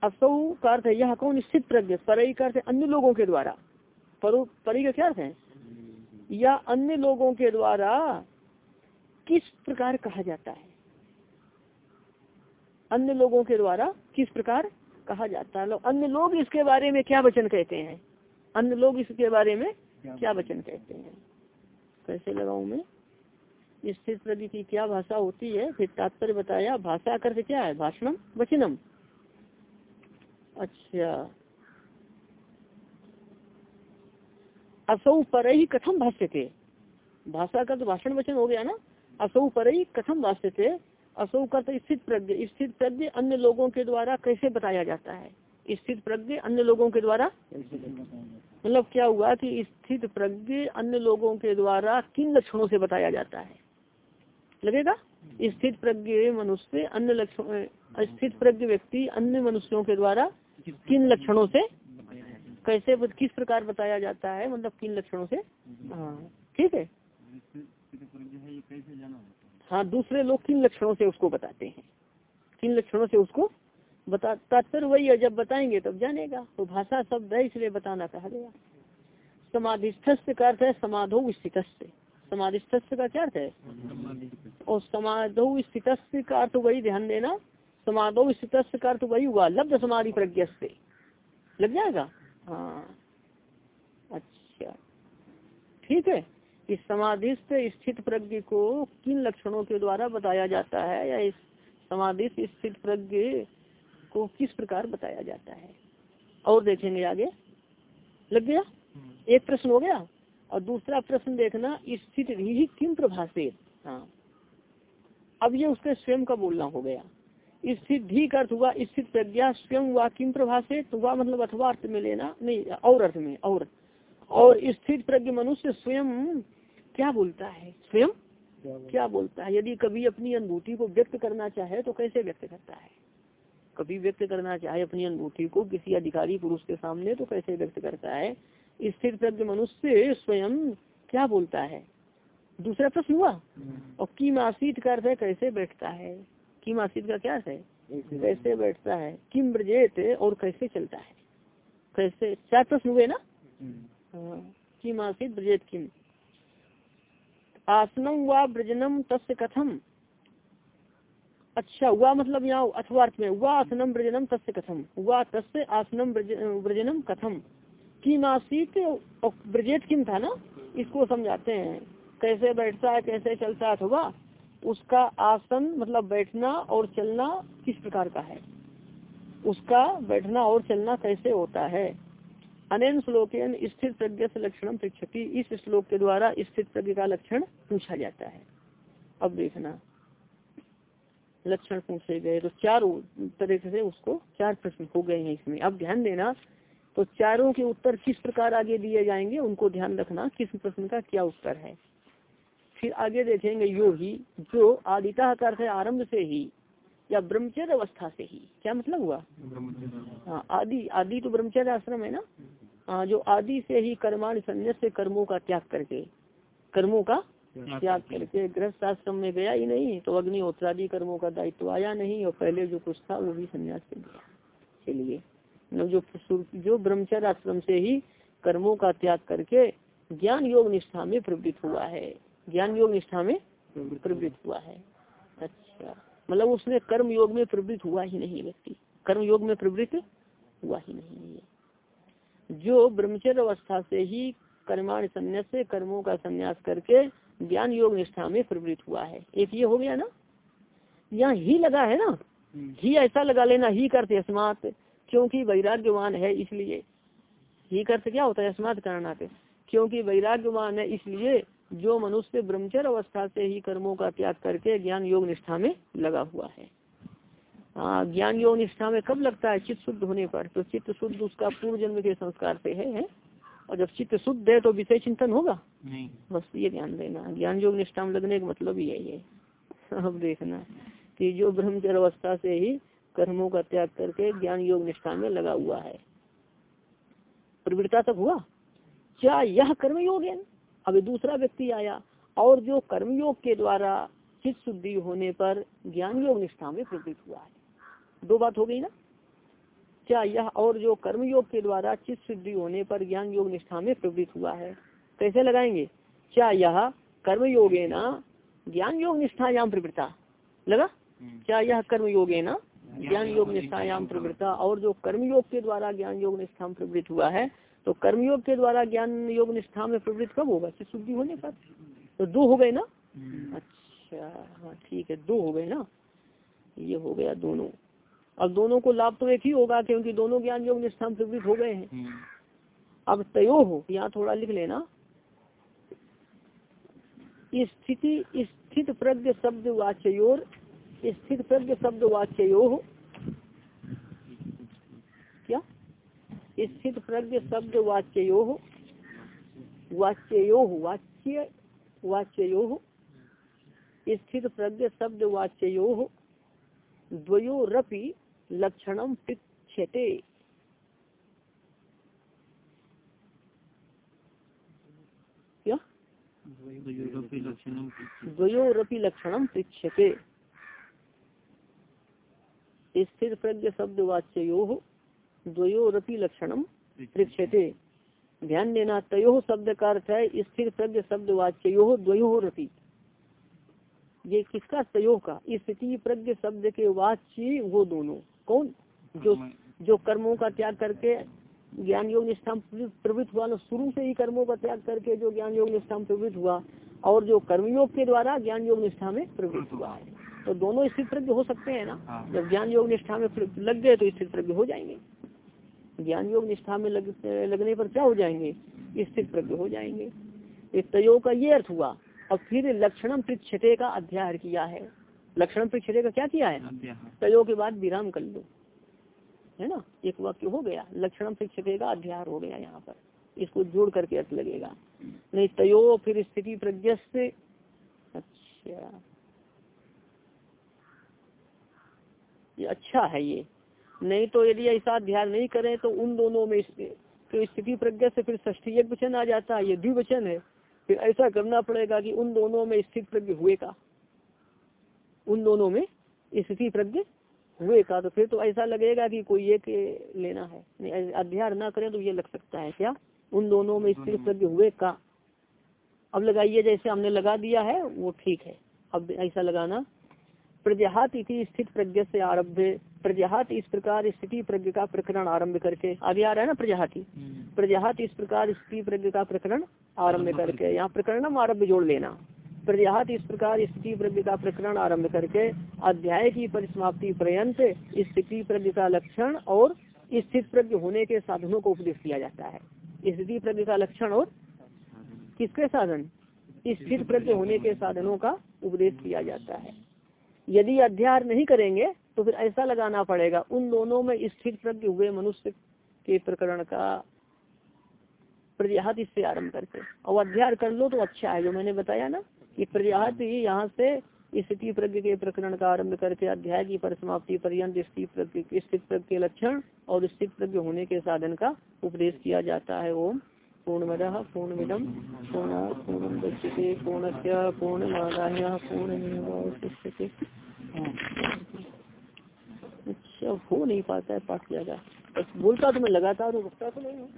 असौ का अर्थ यह कौन स्थित प्रज्ञ? परई का अन्य लोगों के द्वारा। परो, परी का क्या अर्थ है? या अन्य लोगों के द्वारा किस प्रकार कहा जाता है? अन्य लोगों के द्वारा किस प्रकार कहा जाता है? अन्य लोग इसके बारे में क्या वचन कहते हैं? अन्य लोग इसके बारे में क्या वचन? कहते हैं? कैसे लगाऊ मैं? स्थित प्रति की क्या भाषा होती है? फिर तात्पर्य बताया भाषा करके क्या है? भाषणम वचनम। अच्छा। असौ पर ही कथम भाष्य थे भाषा का तो भाषण वचन हो गया ना? असौ पर ही कथम भाष्य थे असो तो स्थित प्रज्ञ स्थित प्रज्ञ अन्य लोगों के द्वारा कैसे बताया जाता है? स्थित प्रज्ञ अन्य लोगों के द्वारा? मतलब क्या हुआ कि स्थित प्रज्ञ अन्य लोगों के द्वारा किन लक्षणों से बताया जाता है? लगेगा? स्थित प्रज्ञ मनुष्य अन्य लक्षण, स्थित प्रज्ञ व्यक्ति अन्य मनुष्यों के द्वारा किन लक्षणों से कैसे किस प्रकार बताया जाता है मतलब किन लक्षणों से? हाँ ठीक है। हाँ दूसरे लोग किन लक्षणों से उसको बताते हैं? किन लक्षणों से उसको बता, तात्पर्य वही है, जब बताएँगे तब जानेगा। तो भाषा शब्द है, इसलिए बताना कहा गया। समाधिस्थ का अर्थ है समाधो स्थित समाधिस्थ का क्या अर्थ है? और समाधो स्थित का अर्थ वही, ध्यान देना, समाधो स्थित का अर्थ वही हुआ, लब्ध समाधि प्रज्ञ से लग जाएगा? हाँ। अच्छा। ठीक है। इस समाधिस्थ स्थित प्रज्ञ को किन लक्षणों के द्वारा बताया जाता है या इस समाधिस्थ स्थित प्रज्ञ को किस प्रकार बताया जाता है? और देखेंगे आगे। लग गया? एक प्रश्न हो गया? और दूसरा प्रश्न देखना स्थित ही किम प्रभाषित हाँ। अब ये उसके स्वयं का बोलना हो गया। स्थित भी अर्थ हुआ स्थित प्रज्ञा स्वयं हुआ किम प्रभाषित हुआ मतलब अथवा अर्थ में लेना नहीं और अर्थ में और। और स्थित प्रज्ञ मनुष्य स्वयं क्या बोलता है? स्वयं क्या बोलता है? यदि कभी अपनी अनुभूति को व्यक्त करना चाहे तो कैसे व्यक्त करता है? कभी व्यक्त करना चाहे अपनी अनुभूति को किसी अधिकारी पुरुष के सामने तो कैसे व्यक्त करता है? स्थिर प्रज्ञ मनुष्य स्वयं क्या बोलता है? दूसरा प्रश्न हुआ और की मासीत का है कैसे बैठता है? की मासीत का क्या है? कैसे बैठता है? किम ब्रजेत और कैसे चलता है? कैसे? चार प्रश्न हुए ना? हाँ। की मासीत ब्रजेत किम? आसनम व ब्रजनम तस्य कथम। अच्छा हुआ मतलब यहाँ अथवा अर्थ में हुआ आसनम ब्रजनम तस्य कथम। हुआ तस्य आसनम ब्रजनम कथम। किम आसित और ब्रजेत किम था ना? इसको समझाते हैं। कैसे बैठता है कैसे चलता है अथवा उसका आसन मतलब बैठना और चलना किस प्रकार का है? उसका बैठना और चलना कैसे होता है? अनेन श्लोकन स्थित प्रज्ञ से लक्षण पृक्षति इस श्लोक के द्वारा स्थित प्रज्ञ का लक्षण पूछा जाता है। अब देखना। लक्षण पूछे गए तो चार तरीके से उसको चार प्रश्न हो गए हैं इसमें। अब ध्यान देना तो चारों के उत्तर किस प्रकार आगे दिए जाएँगे, उनको ध्यान रखना किस प्रश्न का क्या उत्तर है। फिर आगे देखेंगे यो ही जो आदिता अर्थ है आरंभ से ही या ब्रह्मचर्य अवस्था से ही। क्या मतलब हुआ? हाँ आदि आदि तो ब्रह्मचर्य आश्रम है ना? हाँ जो आदि से ही कर्माण संन्यास से कर्मों का त्याग करके कर्मों का त्याग करके। गृहस्थ आश्रम में गया ही नहीं तो अग्निहोत्रादि कर्मों का दायित्व आया नहीं और पहले जो कुछ था वो भी संन्यास से गया। इसलिए मतलब जो जो ब्रह्मचर्य आश्रम से ही कर्मों का त्याग करके ज्ञान योग निष्ठा में प्रवृत्त हुआ है। ज्ञान योग निष्ठा में प्रवृत्त हुआ है। अच्छा। मतलब उसने कर्म योग में प्रवृत्त हुआ ही नहीं व्यक्ति। कर्म योग में प्रवृत्त हुआ ही नहीं है। जो ब्रह्मचर्य अवस्था से ही कर्माण संन्यास से कर्मों का संन्यास करके ज्ञान योग निष्ठा में प्रवृत्त हुआ है। एक ये हो गया ना? यहाँ ही लगा है ना? ही ऐसा लगा लेना ही करते अस्मात क्योंकि वैराग्यवान है इसलिए। ही करते क्या होता है? अस्मात करणाते क्योंकि वैराग्यवान है इसलिए जो मनुष्य ब्रह्मचर अवस्था से ही कर्मों का त्याग करके ज्ञान योग निष्ठा में लगा हुआ है। हाँ ज्ञान योग निष्ठा में कब लगता है? चित्त शुद्ध होने पर। तो चित्त शुद्ध उसका पूर्व जन्म के संस्कार से है, है? और जब चित्त शुद्ध है तो विषय चिंतन होगा? नहीं। बस ये ध्यान देना। ज्ञान योग निष्ठा में लगने का मतलब ही है। ये अब देखना कि जो ब्रह्मचर अवस्था से ही कर्मों का त्याग करके ज्ञान योग निष्ठा में लगा हुआ है। प्रवृत्ता तक हुआ? क्या यह कर्म योग है? अभी दूसरा व्यक्ति आया और जो कर्मयोग के द्वारा चित्त शुद्धि होने पर ज्ञान योग निष्ठा में प्रवृत्त हुआ है। दो बात हो गई ना? क्या यह और जो कर्मयोग के द्वारा चित्त शुद्धि होने पर ज्ञान योग निष्ठा में प्रवृत्त हुआ है? कैसे लगाएँगे? क्या यह कर्म योगे न ज्ञान योग निष्ठायाम प्रवृत्ता? लगा? क्या यह कर्म योगे न ज्ञान योग निष्ठायाम प्रवृत्ता और जो कर्मयोग के द्वारा ज्ञान योग निष्ठा में प्रवृत्त हुआ है तो कर्मयोग के द्वारा ज्ञान योग निष्ठा में प्रवृत्त कब होगा? चित्त शुद्धि होने पर तो दो हो गए ना? अच्छा हाँ ठीक है दो हो गए ना? ये हो गया दोनों। अब दोनों को लाभ तो एक ही होगा क्योंकि दोनों ज्ञान योग निष्ठा में प्रवृत्त हो गए हैं। अब तयो हो यहाँ थोड़ा लिख लेना। स्थिति स्थित प्रज्ञ शब्द वाचयोर स्थित प्रज्ञ शब्द वाच्यो क्या स्थित प्रज्ञ शब्द वाच्यो वाच्यो वाच्य वाच्यो स्थित प्रज्ञ शब्द वाच्यो द्वयोरपि लक्षणम पृछते क्या? द्वयोरपि लक्षणम पृछते स्थिर प्रज्ञ शब्द वाच्यो द्वयोरपि लक्षणम पृछते ध्यान देना तयो शब्द का अर्थ है स्थिर प्रज्ञ शब्द वाच्यो द्वयोरपि ये किसका सहयोग का? स्थिति प्रज्ञ शब्द के वाच्य वो दोनों। कौन? जो जो कर्मों का त्याग करके ज्ञान योग निष्ठा प्रवृत्त हुआ ना शुरू से ही कर्मों का त्याग करके जो ज्ञान योग निष्ठा में प्रवृत्त हुआ और जो कर्मयोग के द्वारा ज्ञान योग निष्ठा में प्रवृत्त हुआ। है तो दोनों स्थित प्रज्ञ हो सकते हैं ना? हाँ। जब ज्ञान योग निष्ठा में लग गए तो स्थित प्रज्ञ हो जाएँगे। ज्ञान योग निष्ठा में लग, लगने पर क्या हो जाएँगे? स्थित प्रज्ञ हो जाएँगे। तयो का ये अर्थ हुआ। और फिर लक्षणम पृक्षते का अध्याय किया है। लक्षणम पृक्षते का क्या किया है? तयो के बाद विराम कर लो। है ना? एक वाक्य हो गया। लक्षणम पृक्षते का अध्याय हो गया यहाँ पर। इसको जोड़ करके अर्थ लगेगा। नहीं तयो फिर स्थिति प्रज्ञ से अच्छा। ये अच्छा है ये। नहीं तो यदि ऐसा ध्यान नहीं करें तो उन दोनों में तो स्थिति प्रज्ञा से फिर ष्ठी एक वचन आ जाता है ये द्विवचन है। फिर ऐसा करना पड़ेगा कि उन दोनों में स्थित प्रज्ञ हुए का। उन दोनों में स्थिति प्रज्ञ हुए का। तो फिर तो ऐसा लगेगा कि कोई एक लेना है। अध्ययन ना करें तो ये लग सकता है क्या? उन दोनों में स्थित प्रज्ञ हुए का। अब लगाइए, जैसे हमने लगा दिया है, वो ठीक है। अब ऐसा लगाना। प्रजहात इति स्थित प्रज्ञ से आरभ प्रजहात इस प्रकार स्थिति प्रज्ञ का प्रकरण आरंभ करके आगे आ रहा है ना प्रजहाती? प्रजहात इस प्रकार स्थिति प्रज्ञ का प्रकरण आरंभ करके यहाँ प्रकरणम आरंभ जोड़ लेना। प्रजहात इस प्रकार स्थिति प्रज्ञ का प्रकरण आरंभ करके अध्याय की परिसमाप्ति पर्यंत स्थिति प्रज्ञ का लक्षण और स्थित प्रज्ञ होने के साधनों को उपदेश किया जाता है। स्थिति प्रज्ञ का लक्षण और किसके साधन? स्थित प्रज्ञ होने के साधनों का उपदेश किया जाता है। यदि अध्याय नहीं करेंगे तो फिर ऐसा लगाना पड़ेगा। उन दोनों में स्थिर प्रज्ञ हुए मनुष्य के प्रकरण का प्रजाहत इससे आरंभ करके और अध्याय कर लो तो अच्छा है, जो मैंने बताया ना, कि प्रजाहत ही यहाँ से स्थिति प्रज्ञ के प्रकरण का आरंभ करके अध्याय की परिसमाप्ति पर्यंत स्थित प्रज्ञ स्थित प्रज्ञ के लक्षण और स्थित प्रज्ञ होने के साधन का उपदेश किया जाता है। ओम पूर्णमद पूर्णमिदम पूर्ण पूर्ण दक्षते पूर्णमादाय पूर्णमेवावशिष्यते। अच्छा हो नहीं पाता है पाठ ज़्यादा बोलता तो मैं लगातार हूँ तो नहीं हूँ।